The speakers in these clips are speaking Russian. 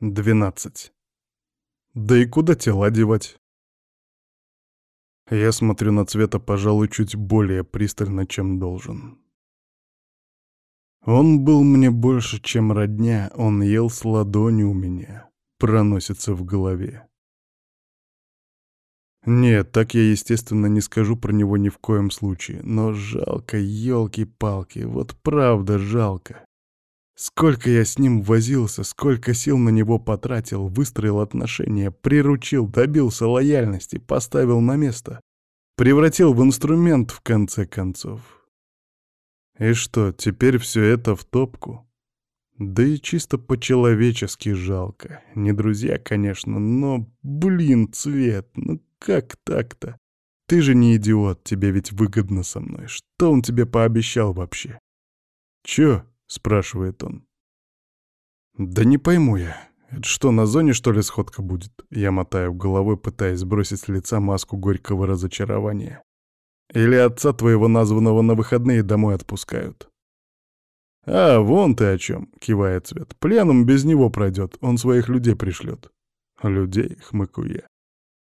12. Да и куда тела девать? Я смотрю на цвета, пожалуй, чуть более пристально, чем должен. Он был мне больше, чем родня, он ел с ладони у меня, проносится в голове. Нет, так я, естественно, не скажу про него ни в коем случае, но жалко, елки-палки, вот правда жалко. Сколько я с ним возился, сколько сил на него потратил, выстроил отношения, приручил, добился лояльности, поставил на место. Превратил в инструмент, в конце концов. И что, теперь все это в топку? Да и чисто по-человечески жалко. Не друзья, конечно, но, блин, Цвет, ну как так-то? Ты же не идиот, тебе ведь выгодно со мной. Что он тебе пообещал вообще? Чё? — спрашивает он. «Да не пойму я. Это что, на зоне, что ли, сходка будет?» Я мотаю головой, пытаясь сбросить с лица маску горького разочарования. «Или отца твоего названного на выходные домой отпускают?» «А, вон ты о чем», — кивает Цвет. «Пленум без него пройдет, он своих людей пришлет». «Людей?» — хмыкаю я.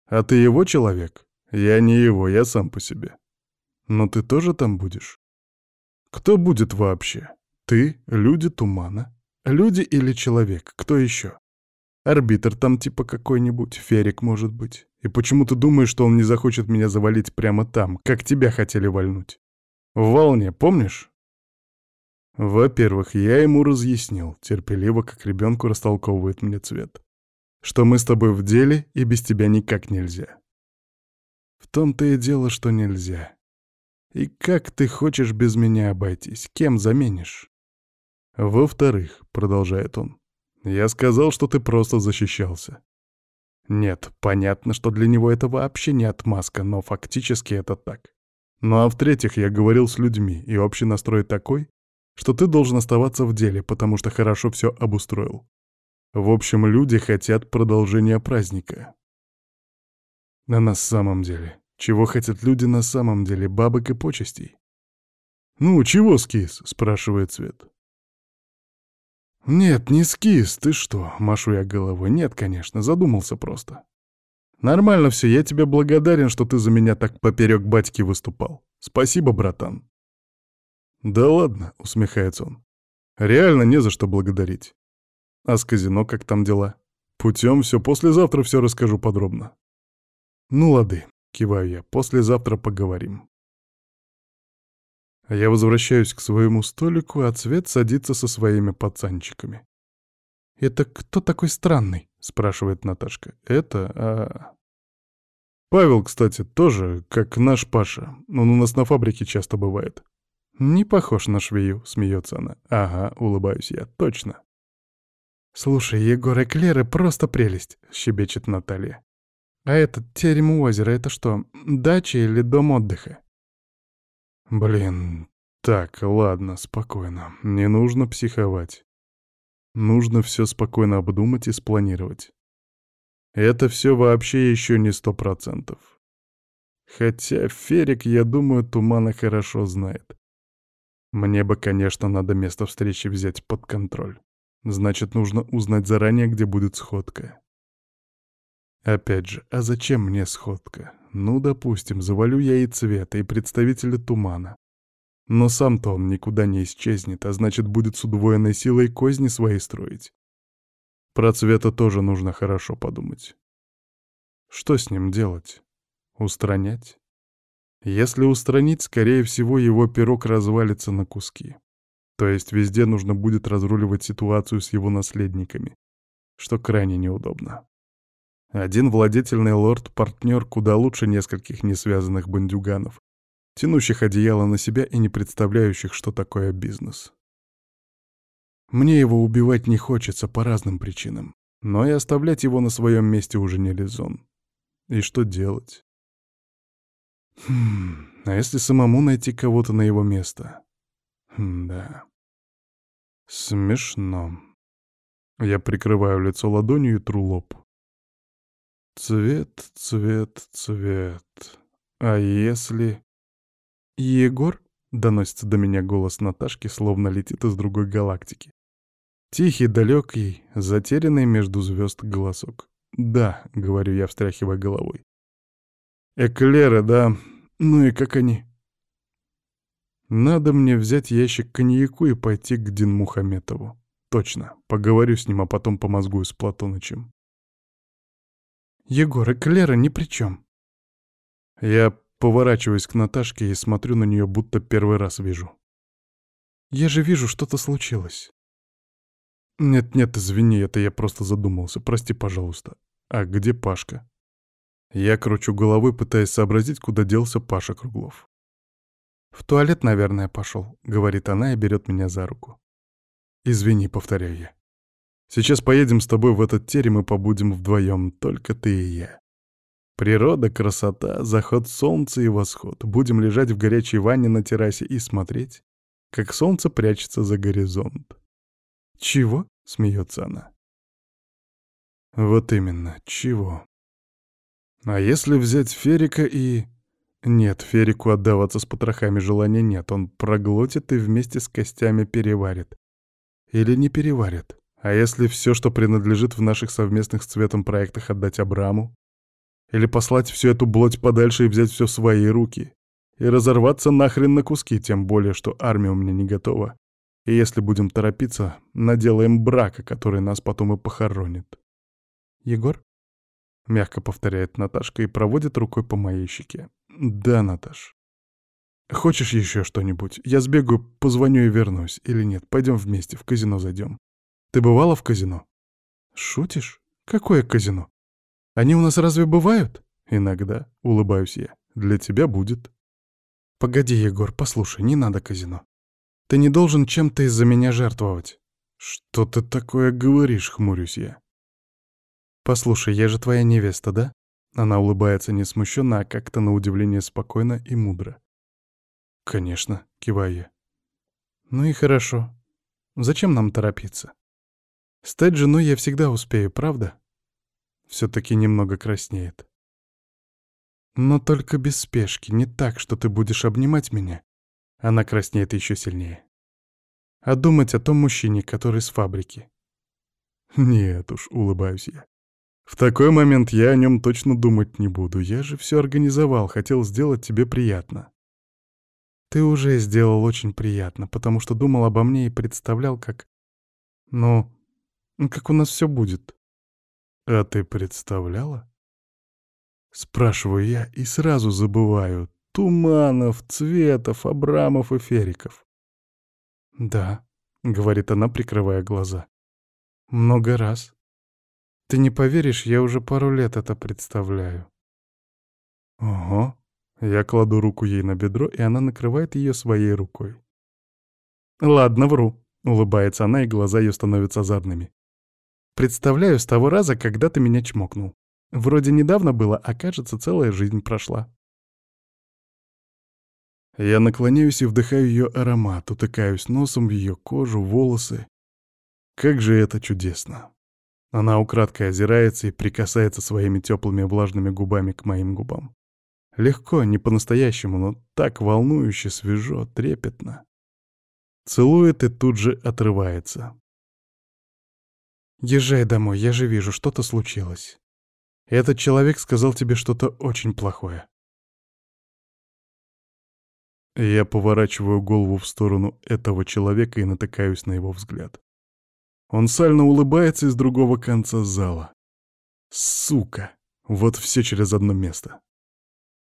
«А ты его человек?» «Я не его, я сам по себе». «Но ты тоже там будешь?» «Кто будет вообще?» Ты, люди тумана. Люди или человек, кто еще? Арбитр там типа какой-нибудь, Ферик, может быть. И почему ты думаешь, что он не захочет меня завалить прямо там, как тебя хотели вальнуть? В волне, помнишь? Во-первых, я ему разъяснил, терпеливо, как ребенку растолковывает мне цвет, что мы с тобой в деле и без тебя никак нельзя. В том-то и дело, что нельзя. И как ты хочешь без меня обойтись? Кем заменишь? «Во-вторых», — продолжает он, — «я сказал, что ты просто защищался». Нет, понятно, что для него это вообще не отмазка, но фактически это так. Ну а в-третьих, я говорил с людьми, и общий настрой такой, что ты должен оставаться в деле, потому что хорошо все обустроил. В общем, люди хотят продолжения праздника. А на самом деле, чего хотят люди на самом деле, бабок и почестей? «Ну, чего, скис?» — спрашивает Свет. «Нет, не скис, ты что?» — машу я головой. «Нет, конечно, задумался просто». «Нормально все, я тебе благодарен, что ты за меня так поперек батьки выступал. Спасибо, братан». «Да ладно», — усмехается он. «Реально не за что благодарить. А с казино как там дела? Путем все, послезавтра все расскажу подробно». «Ну лады», — киваю я, — «послезавтра поговорим». Я возвращаюсь к своему столику, а Цвет садится со своими пацанчиками. «Это кто такой странный?» — спрашивает Наташка. «Это... А... Павел, кстати, тоже, как наш Паша. Он у нас на фабрике часто бывает». «Не похож на швею», — смеется она. «Ага», — улыбаюсь я, — «точно». «Слушай, Егор и Клеры просто прелесть», — щебечет Наталья. «А этот терем у озера — это что, дача или дом отдыха?» Блин, так, ладно, спокойно. Не нужно психовать. Нужно все спокойно обдумать и спланировать. Это все вообще еще не сто процентов. Хотя Ферик, я думаю, Тумана хорошо знает. Мне бы, конечно, надо место встречи взять под контроль. Значит, нужно узнать заранее, где будет сходка. Опять же, а зачем мне сходка? Ну, допустим, завалю я и цвета, и представителя тумана. Но сам-то он никуда не исчезнет, а значит, будет с удвоенной силой козни свои строить. Про цвета тоже нужно хорошо подумать. Что с ним делать? Устранять? Если устранить, скорее всего, его пирог развалится на куски. То есть везде нужно будет разруливать ситуацию с его наследниками, что крайне неудобно. Один владетельный лорд-партнер куда лучше нескольких несвязанных бандюганов, тянущих одеяло на себя и не представляющих, что такое бизнес. Мне его убивать не хочется по разным причинам, но и оставлять его на своем месте уже не резон. И что делать? Хм, а если самому найти кого-то на его место? Хм, да. Смешно. Я прикрываю лицо ладонью и тру лоб. Цвет, цвет, цвет. А если... Егор? Доносится до меня голос Наташки, словно летит из другой галактики. Тихий, далекий, затерянный между звезд голосок. «Да», — говорю я, встряхивая головой. «Эклеры, да. Ну и как они?» «Надо мне взять ящик коньяку и пойти к Дин Мухаметову. Точно, поговорю с ним, а потом помозгую с Платонычем». «Егор, эклеры ни при чем». Я поворачиваюсь к Наташке и смотрю на нее, будто первый раз вижу. «Я же вижу, что-то случилось». «Нет-нет, извини, это я просто задумался. Прости, пожалуйста. А где Пашка?» Я кручу головой, пытаясь сообразить, куда делся Паша Круглов. «В туалет, наверное, пошел», — говорит она и берет меня за руку. «Извини», — повторяю я. «Сейчас поедем с тобой в этот терем и побудем вдвоем, только ты и я. Природа, красота, заход солнца и восход. Будем лежать в горячей ванне на террасе и смотреть, как солнце прячется за горизонт. «Чего?» — смеется она. «Вот именно, чего?» «А если взять Ферика и...» «Нет, Ферику отдаваться с потрохами желания нет, он проглотит и вместе с костями переварит. Или не переварит. А если все, что принадлежит в наших совместных с Цветом проектах, отдать Абраму? Или послать всю эту блоть подальше и взять все в свои руки? И разорваться нахрен на куски, тем более, что армия у меня не готова. И если будем торопиться, наделаем брака, который нас потом и похоронит. «Егор?» — мягко повторяет Наташка и проводит рукой по моей щеке. «Да, Наташ. Хочешь еще что-нибудь? Я сбегаю, позвоню и вернусь. Или нет, пойдем вместе, в казино зайдем. Ты бывала в казино?» «Шутишь? Какое казино? Они у нас разве бывают?» «Иногда», — улыбаюсь я. «Для тебя будет». «Погоди, Егор, послушай, не надо казино. Ты не должен чем-то из-за меня жертвовать. Что ты такое говоришь, хмурюсь я. Послушай, я же твоя невеста, да? Она улыбается не смущенно, а как-то на удивление спокойно и мудро. Конечно, киваю я. Ну и хорошо. Зачем нам торопиться? Стать женой я всегда успею, правда? Все-таки немного краснеет. Но только без спешки, не так, что ты будешь обнимать меня, она краснеет еще сильнее. А думать о том мужчине, который с фабрики. Нет уж, улыбаюсь я. В такой момент я о нем точно думать не буду. Я же все организовал, хотел сделать тебе приятно. Ты уже сделал очень приятно, потому что думал обо мне и представлял, как... Ну, как у нас все будет. А ты представляла? Спрашиваю я и сразу забываю. Туманов, Цветов, Абрамов и Фериков. «Да», — говорит она, прикрывая глаза. «Много раз. Ты не поверишь, я уже пару лет это представляю». «Ого». Я кладу руку ей на бедро, и она накрывает ее своей рукой. «Ладно, вру», — улыбается она, и глаза ее становятся азартными. «Представляю с того раза, когда ты меня чмокнул. Вроде недавно было, а кажется, целая жизнь прошла». Я наклоняюсь и вдыхаю ее аромат, утыкаюсь носом в ее кожу, волосы. Как же это чудесно. Она украдкой озирается и прикасается своими теплыми влажными губами к моим губам. Легко, не по-настоящему, но так волнующе, свежо, трепетно. Целует и тут же отрывается. «Езжай домой, я же вижу, что-то случилось. Этот человек сказал тебе что-то очень плохое. Я поворачиваю голову в сторону этого человека и натыкаюсь на его взгляд. Он сально улыбается из другого конца зала. Сука! Вот все через одно место.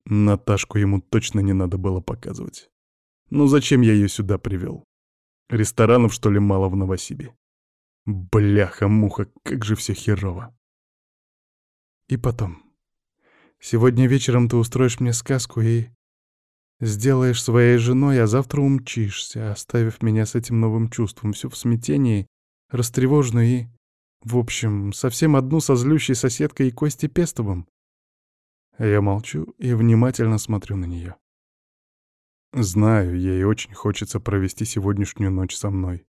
Наташку ему точно не надо было показывать. Ну зачем я ее сюда привел? Ресторанов, что ли, мало в Новосибе? Бляха-муха, как же все херово. И потом. Сегодня вечером ты устроишь мне сказку и... Сделаешь своей женой, а завтра умчишься, оставив меня с этим новым чувством, всю в смятении, растревоженную и... В общем, совсем одну со злющей соседкой и Костей Пестовым. Я молчу и внимательно смотрю на нее. Знаю, ей очень хочется провести сегодняшнюю ночь со мной.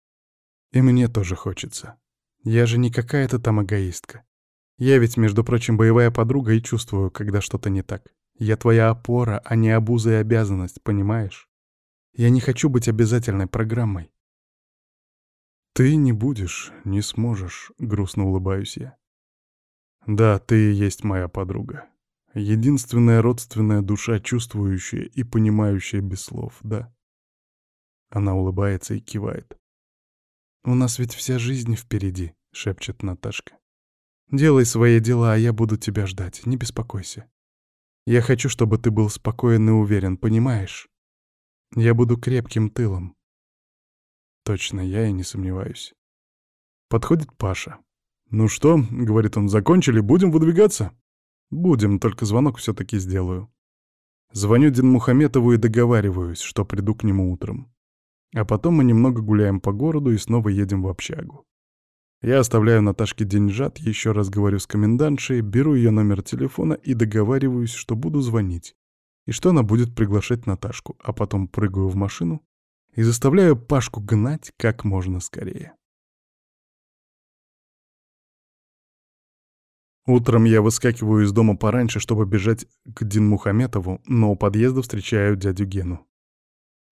И мне тоже хочется. Я же не какая-то там эгоистка. Я ведь, между прочим, боевая подруга и чувствую, когда что-то не так. Я твоя опора, а не обуза и обязанность, понимаешь? Я не хочу быть обязательной программой. «Ты не будешь, не сможешь», — грустно улыбаюсь я. «Да, ты и есть моя подруга. Единственная родственная душа, чувствующая и понимающая без слов, да?» Она улыбается и кивает. «У нас ведь вся жизнь впереди», — шепчет Наташка. «Делай свои дела, а я буду тебя ждать, не беспокойся. Я хочу, чтобы ты был спокоен и уверен, понимаешь? Я буду крепким тылом». Точно, я и не сомневаюсь. Подходит Паша. «Ну что, — говорит он, — закончили, будем выдвигаться?» «Будем, только звонок все-таки сделаю». Звоню Динмухаметову и договариваюсь, что приду к нему утром. А потом мы немного гуляем по городу и снова едем в общагу. Я оставляю Наташке деньжат, еще раз говорю с комендантшей, беру ее номер телефона и договариваюсь, что буду звонить, и что она будет приглашать Наташку, а потом прыгаю в машину и заставляю Пашку гнать как можно скорее. Утром я выскакиваю из дома пораньше, чтобы бежать к Динмухаметову, но у подъезда встречаю дядю Гену.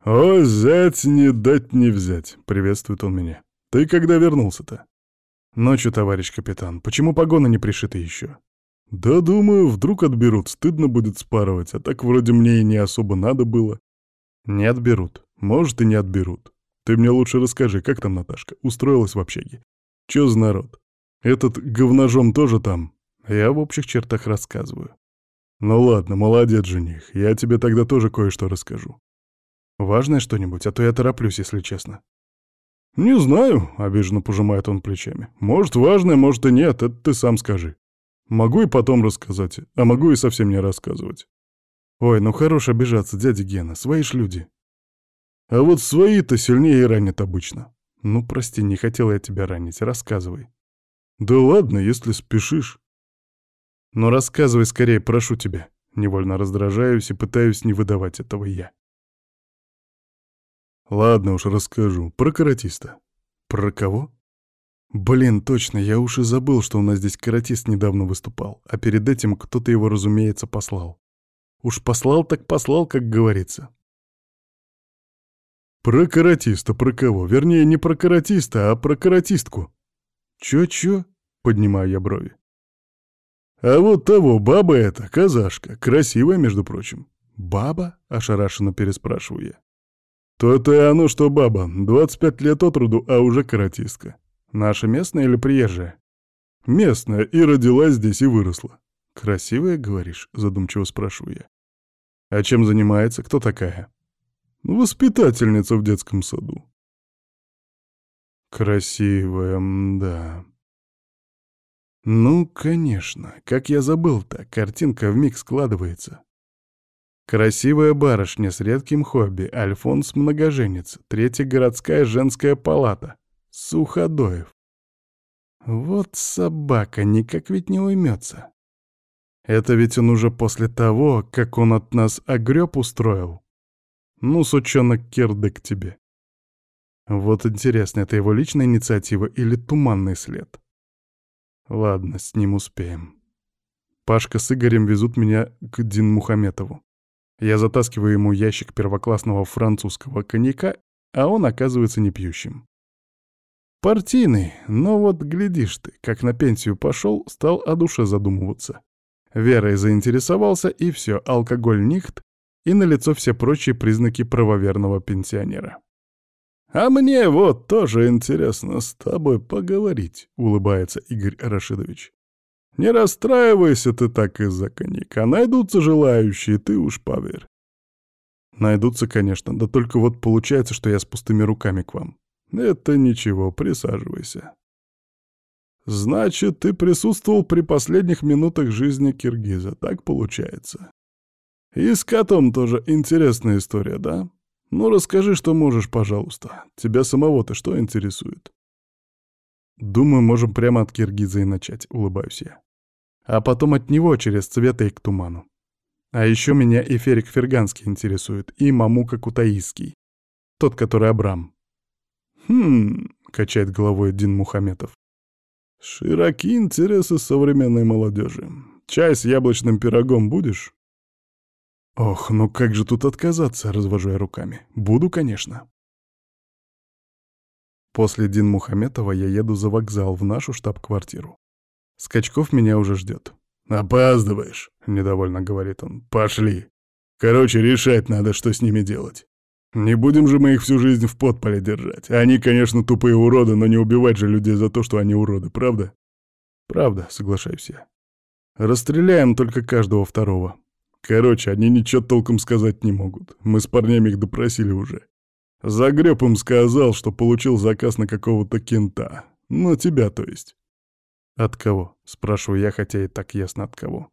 «О, зять не дать не взять!» — приветствует он меня. «Ты когда вернулся-то?» «Ночью, товарищ капитан. Почему погоны не пришиты еще?» «Да, думаю, вдруг отберут, стыдно будет спарывать, а так вроде мне и не особо надо было». «Не отберут. Может, и не отберут. Ты мне лучше расскажи, как там Наташка? Устроилась в общаге? Чё за народ? Этот говножом тоже там?» Я в общих чертах рассказываю. «Ну ладно, молодец, жених. Я тебе тогда тоже кое-что расскажу. Важное что-нибудь, а то я тороплюсь, если честно. «Не знаю», — обиженно пожимает он плечами. «Может, важное, может и нет, это ты сам скажи. Могу и потом рассказать, а могу и совсем не рассказывать». «Ой, ну хорош обижаться, дядя Гена, свои ж люди». «А вот свои-то сильнее и ранят обычно». «Ну, прости, не хотел я тебя ранить, рассказывай». «Да ладно, если спешишь». «Ну, рассказывай скорее, прошу тебя». Невольно раздражаюсь и пытаюсь не выдавать этого я. Ладно уж, расскажу. Про каратиста. Про кого? Блин, точно, я уж и забыл, что у нас здесь каратист недавно выступал, а перед этим кто-то его, разумеется, послал. Уж послал так послал, как говорится. Про каратиста, про кого? Вернее, не про каратиста, а про каратистку. Чё-чё? Поднимаю я брови. А вот того, баба эта, казашка, красивая, между прочим. Баба? Ошарашенно переспрашиваю я. То-то и оно, что баба. 25 лет от роду, а уже каратистка. Наша местная или приезжая? Местная, и родилась здесь, и выросла. Красивая, говоришь? Задумчиво спрашиваю я. А чем занимается? Кто такая? Воспитательница в детском саду. Красивая, да. Ну, конечно, как я забыл-то, картинка вмиг складывается. Красивая барышня с редким хобби, Альфонс многоженец, третья городская женская палата, Суходоев. Вот собака, никак ведь не уймется. Это ведь он уже после того, как он от нас огреб устроил. Ну, сучонок кирдык тебе. Вот интересно, это его личная инициатива или туманный след? Ладно, с ним успеем. Пашка с Игорем везут меня к Дин Мухаметову. Я затаскиваю ему ящик первоклассного французского коньяка, а он оказывается не пьющим. Партийный, но вот глядишь ты, как на пенсию пошел, стал о душе задумываться. Верой заинтересовался, и все, алкоголь нихт, и налицо все прочие признаки правоверного пенсионера. «А мне вот тоже интересно с тобой поговорить», — улыбается Игорь Рашидович. Не расстраивайся ты так из-за коньяка. Найдутся желающие, ты уж поверь. Найдутся, конечно, да только вот получается, что я с пустыми руками к вам. Это ничего, присаживайся. Значит, ты присутствовал при последних минутах жизни Киргиза, так получается. И с котом тоже интересная история, да? Ну, расскажи, что можешь, пожалуйста. Тебя самого-то что интересует? Думаю, можем прямо от Киргиза и начать, улыбаюсь я а потом от него через цвета и к туману. А еще меня Эферик Ферганский интересует, и Мамука Кутаиский, тот, который Абрам. «Хм...» — качает головой Дин Мухаметов. «Широки интересы современной молодежи. Чай с яблочным пирогом будешь?» «Ох, ну как же тут отказаться?» — развожу я руками. «Буду, конечно». После Дин Мухаметова я еду за вокзал в нашу штаб-квартиру. Скачков меня уже ждет. «Опаздываешь», — недовольно говорит он. «Пошли. Короче, решать надо, что с ними делать. Не будем же мы их всю жизнь в подполе держать. Они, конечно, тупые уроды, но не убивать же людей за то, что они уроды, правда?» «Правда», — соглашаюсь я. «Расстреляем только каждого второго. Короче, они ничего толком сказать не могут. Мы с парнями их допросили уже. Загреб им сказал, что получил заказ на какого-то кента. Ну, тебя, то есть. От кого? Спрашиваю я, хотя и так ясно от кого.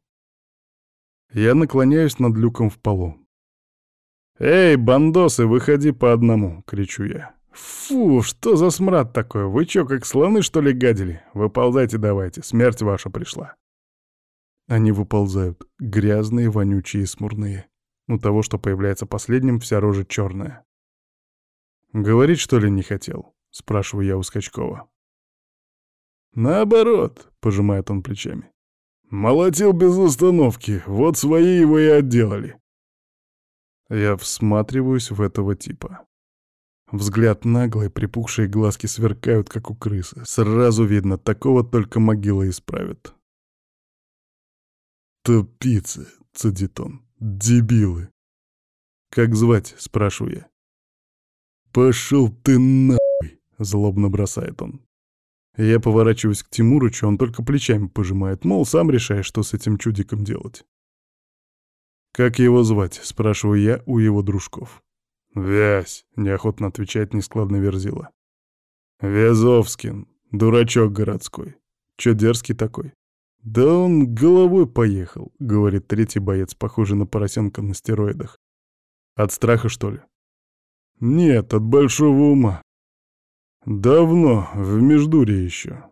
Я наклоняюсь над люком в полу. «Эй, бандосы, выходи по одному!» — кричу я. «Фу, что за смрад такой? Вы чё, как слоны, что ли, гадили? Выползайте давайте, смерть ваша пришла!» Они выползают, грязные, вонючие и смурные. У того, что появляется последним, вся рожа черная. «Говорить, что ли, не хотел?» — спрашиваю я у Скачкова. «Наоборот», — пожимает он плечами. «Молотил без остановки, вот свои его и отделали». Я всматриваюсь в этого типа. Взгляд наглый, припухшие глазки сверкают, как у крысы. Сразу видно, такого только могила исправит. «Тупицы», — цедит он, — «дебилы». «Как звать?» — спрашиваю я. «Пошел ты нахуй!» — злобно бросает он. Я поворачиваюсь к Тимурычу, он только плечами пожимает, мол, сам решай, что с этим чудиком делать. «Как его звать?» — спрашиваю я у его дружков. «Вязь», — неохотно отвечает нескладно Верзила. «Вязовскин, дурачок городской. Чё дерзкий такой?» «Да он головой поехал», — говорит третий боец, похожий на поросенка на стероидах. «От страха, что ли?» Нет, от большого ума. Давно, в Междуре еще.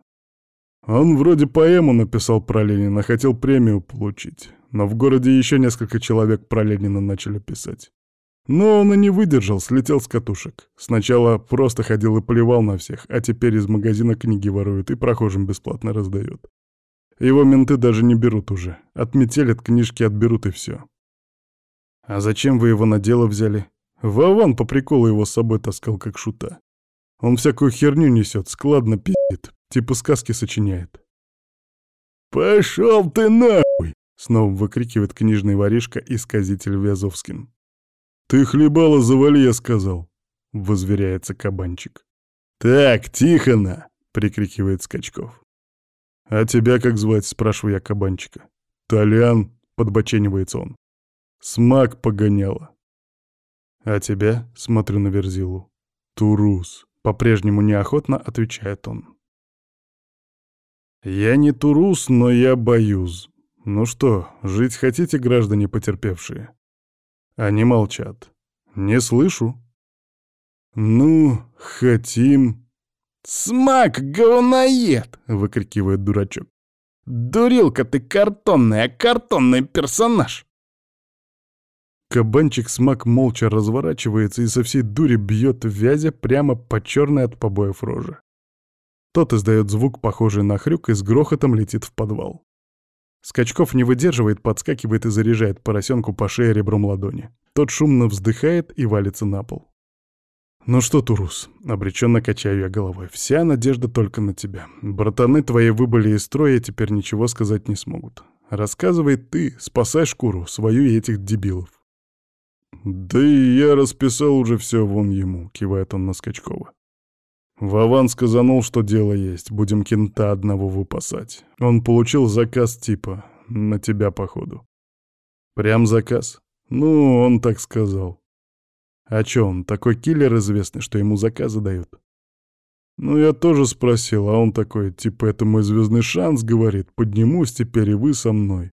Он вроде поэму написал про Ленина, хотел премию получить. Но в городе еще несколько человек про Ленина начали писать. Но он и не выдержал, слетел с катушек. Сначала просто ходил и плевал на всех, а теперь из магазина книги ворует и прохожим бесплатно раздает. Его менты даже не берут уже. Отметелят, книжки отберут и все. «А зачем вы его на дело взяли?» Вован по приколу его с собой таскал как шута. Он всякую херню несет, складно пи***ит, типа сказки сочиняет. «Пошел ты нахуй!» — снова выкрикивает книжный воришка и сказитель Вязовскин. «Ты хлебало завали, я сказал!» — возверяется кабанчик. «Так, Тихона!» — прикрикивает Скачков. «А тебя как звать?» — спрашиваю я кабанчика. «Толян!» — подбоченивается он. «Смак погоняла!» «А тебя?» — смотрю на Верзилу. «Турус», — по-прежнему неохотно отвечает он. «Я не Турус, но я боюсь. Ну что, жить хотите, граждане потерпевшие?» Они молчат. «Не слышу». «Ну, хотим...» «Смак, говноед!» — выкрикивает дурачок. «Дурилка ты картонная, картонный персонаж!» Кабанчик-смак молча разворачивается и со всей дури бьет вязя прямо по черной от побоев роже. Тот издает звук, похожий на хрюк, и с грохотом летит в подвал. Скачков не выдерживает, подскакивает и заряжает поросенку по шее ребром ладони. Тот шумно вздыхает и валится на пол. «Ну что, Турус?» — обреченно качаю я головой. «Вся надежда только на тебя. Братаны твои выбыли из строя и теперь ничего сказать не смогут. Рассказывай ты, спасай шкуру, свою и этих дебилов». «Да и я расписал уже все вон ему», — кивает он на Скачкова. Вован сказанул, что дело есть, будем кента одного выпасать. Он получил заказ типа «на тебя, походу». Прям заказ? Ну, он так сказал. А чё он, такой киллер известный, что ему заказы дают? Ну, я тоже спросил, а он такой, типа, это мой звездный шанс, говорит, поднимусь теперь и вы со мной.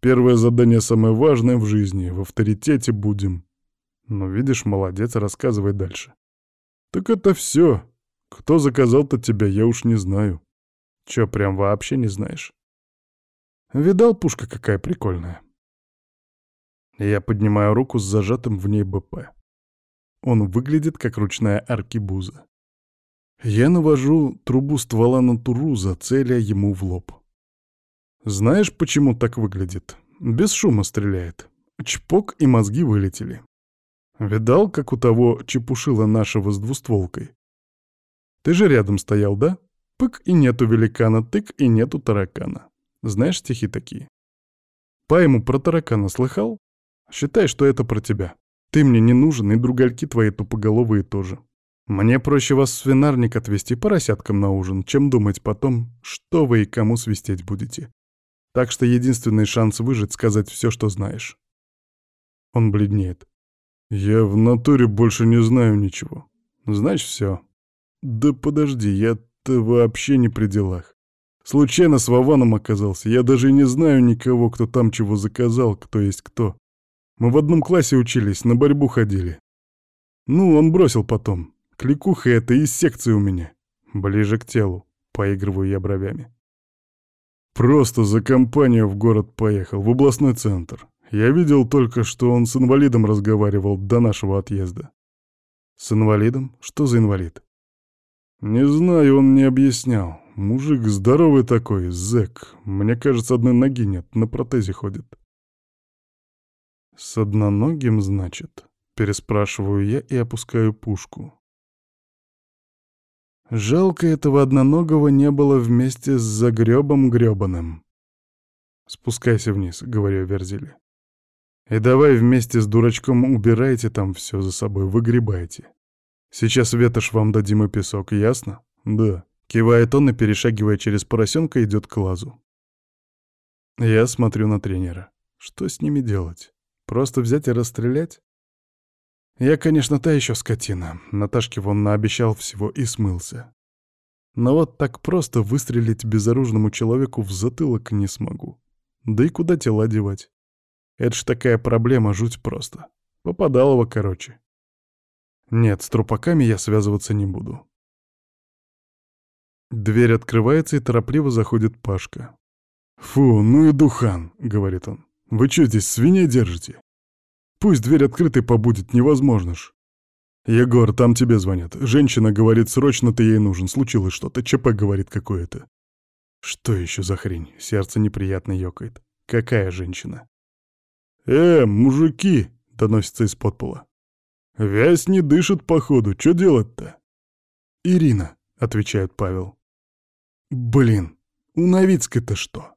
Первое задание самое важное в жизни, в авторитете будем. Ну, видишь, молодец, рассказывай дальше. Так это все. Кто заказал-то тебя, я уж не знаю. Че, прям вообще не знаешь? Видал, пушка какая прикольная? Я поднимаю руку с зажатым в ней БП. Он выглядит как ручная аркибуза. Я навожу трубу ствола на Туруза, целя ему в лоб. Знаешь, почему так выглядит? Без шума стреляет. Чпок и мозги вылетели. Видал, как у того чепушила нашего с двустволкой? Ты же рядом стоял, да? Пык и нету великана, тык и нету таракана. Знаешь стихи такие? По ему про таракана слыхал? Считай, что это про тебя. Ты мне не нужен, и другальки твои тупоголовые тоже. Мне проще вас в свинарник отвезти поросяткам на ужин, чем думать потом, что вы и кому свистеть будете. Так что единственный шанс выжить — сказать все, что знаешь. Он бледнеет. Я в натуре больше не знаю ничего. Знаешь все. Да подожди, я-то вообще не при делах. Случайно с Вованом оказался. Я даже не знаю никого, кто там чего заказал, кто есть кто. Мы в одном классе учились, на борьбу ходили. Ну, он бросил потом. Кликуха это из секции у меня. Ближе к телу. Поигрываю я бровями. Просто за компанию в город поехал, в областной центр. Я видел только, что он с инвалидом разговаривал до нашего отъезда. С инвалидом? Что за инвалид? Не знаю, он не объяснял. Мужик здоровый такой, зэк. Мне кажется, одной ноги нет, на протезе ходит. С одноногим, значит? Переспрашиваю я и опускаю пушку. Жалко этого одноногого не было вместе с загребом гребаным. «Спускайся вниз», — говорю Верзиле. «И давай вместе с дурачком убирайте там все за собой, выгребайте. Сейчас ветошь вам дадим и песок, ясно?» «Да», — кивает он и, перешагивая через поросенка, идет к лазу. Я смотрю на тренера. Что с ними делать? Просто взять и расстрелять? Я, конечно, та еще скотина. Наташке вон наобещал всего и смылся. Но вот так просто выстрелить безоружному человеку в затылок не смогу. Да и куда тела девать? Это ж такая проблема, жуть просто. Попадалово, короче. Нет, с трупаками я связываться не буду. Дверь открывается, и торопливо заходит Пашка. «Фу, ну и духан», — говорит он. «Вы что здесь, свиней держите?» Пусть дверь открытой побудет, невозможно ж. Егор, там тебе звонят. Женщина говорит, срочно ты ей нужен, случилось что-то, ЧП говорит какое-то. Что еще за хрень? Сердце неприятно ёкает. Какая женщина? «Э, мужики!» — доносится из-под пола. «Вязь не дышит, походу. Что делать-то?» «Ирина», — отвечает Павел. «Блин, у Новицкой-то что?»